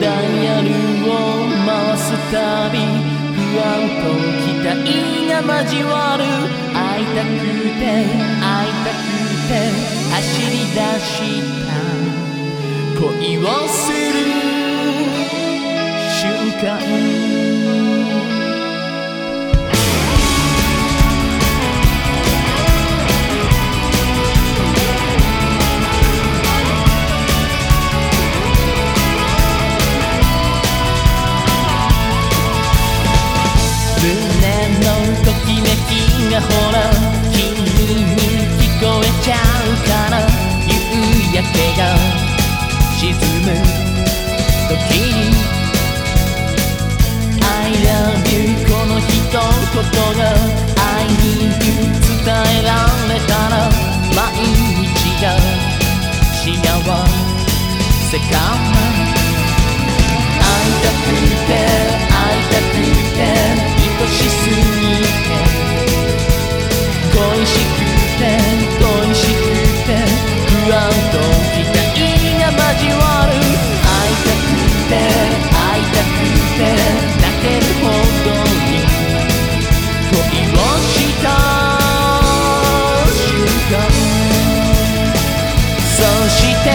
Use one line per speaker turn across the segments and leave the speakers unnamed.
ダイヤルを回すたび不安と期待が交わる。会いたくて会いたくて走り出した。恋をする。瞬間一言が I need you 伝えられたら毎日が幸せ。か会いたくて会いたくて愛しすぎて恋しくて恋しくて不安とそして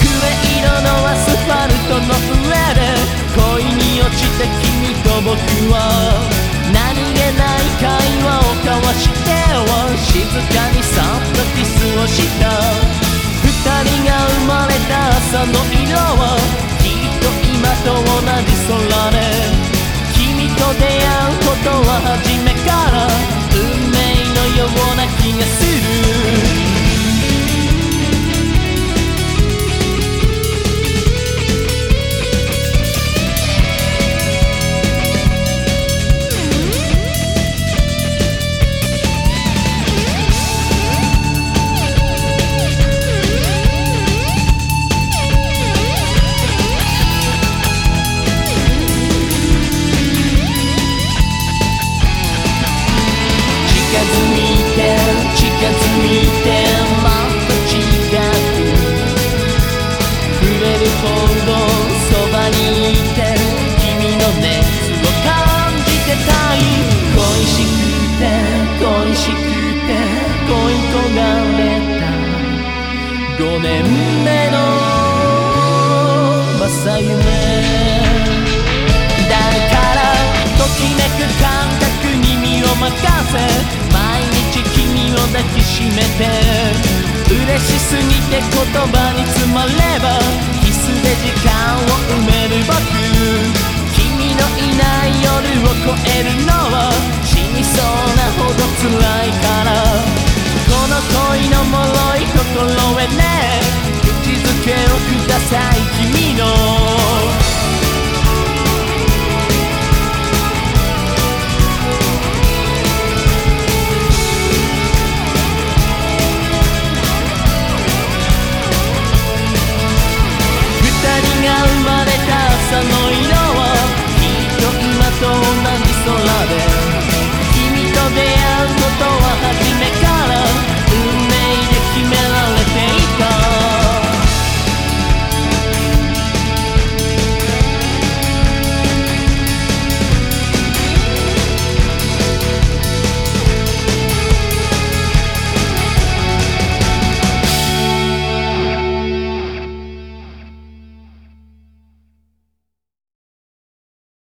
クレ色のアスファルトの上で恋に落ちた君と僕は何気ない会話を交わしては静かにそっとキスをした二人が生まれた朝の色はきっと今と同じ空5年目の正夢だからときめく感覚に身を任せ決めて嬉しすぎて言葉に詰まればキスで時間を埋める僕君のいない夜を越えるのは死にそうなほど辛いから